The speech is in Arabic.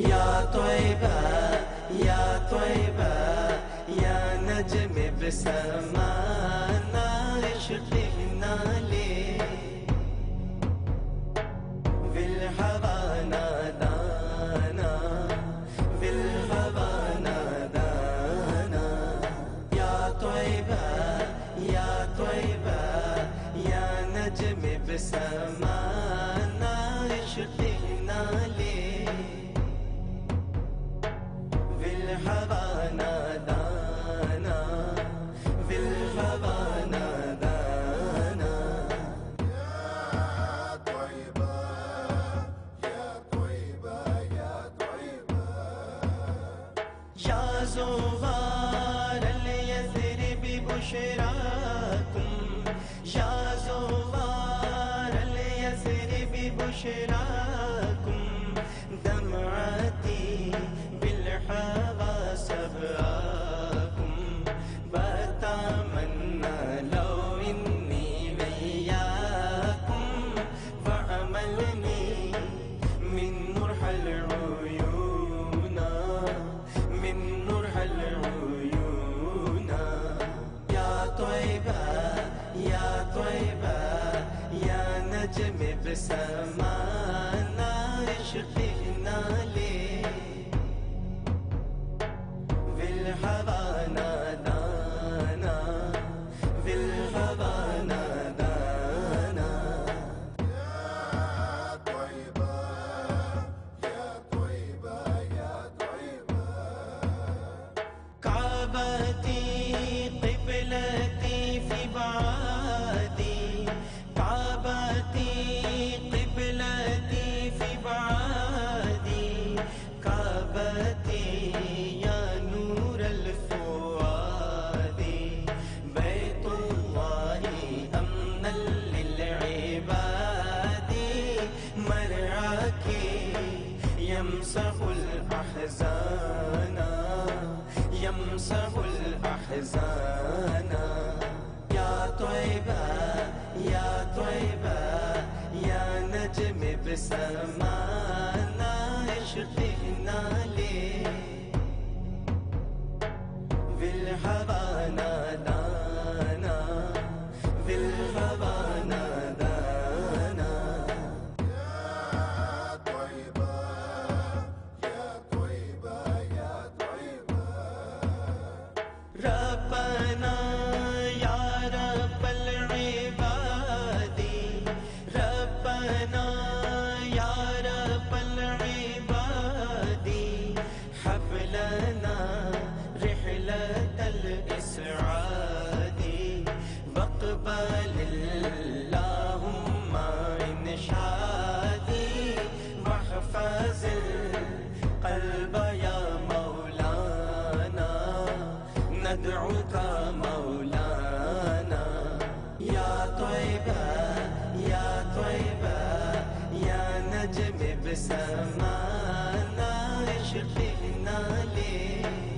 طيبة يا طيبة يا نجم بسمانا عشقنا ليه في الهوى نادانا في الهوى نادانا يا طيبة يا طيبة يا نجم بسمانا عشقنا ليه زوار اليثرب بشراكم يا زوار اليثرب بشراكم بسمانا عشقنا ليه يمسح الأحزان. يا طيبة يا طيبة يا نجم بسمانا. عشقنا حب لنا رحلة الإسعاد واقبل اللهم إنشادي واحفظ القلب يا مولانا. ندعوك مولانا. يا طيبة يا طيبة يا نجم بسمانا. عشقنا ले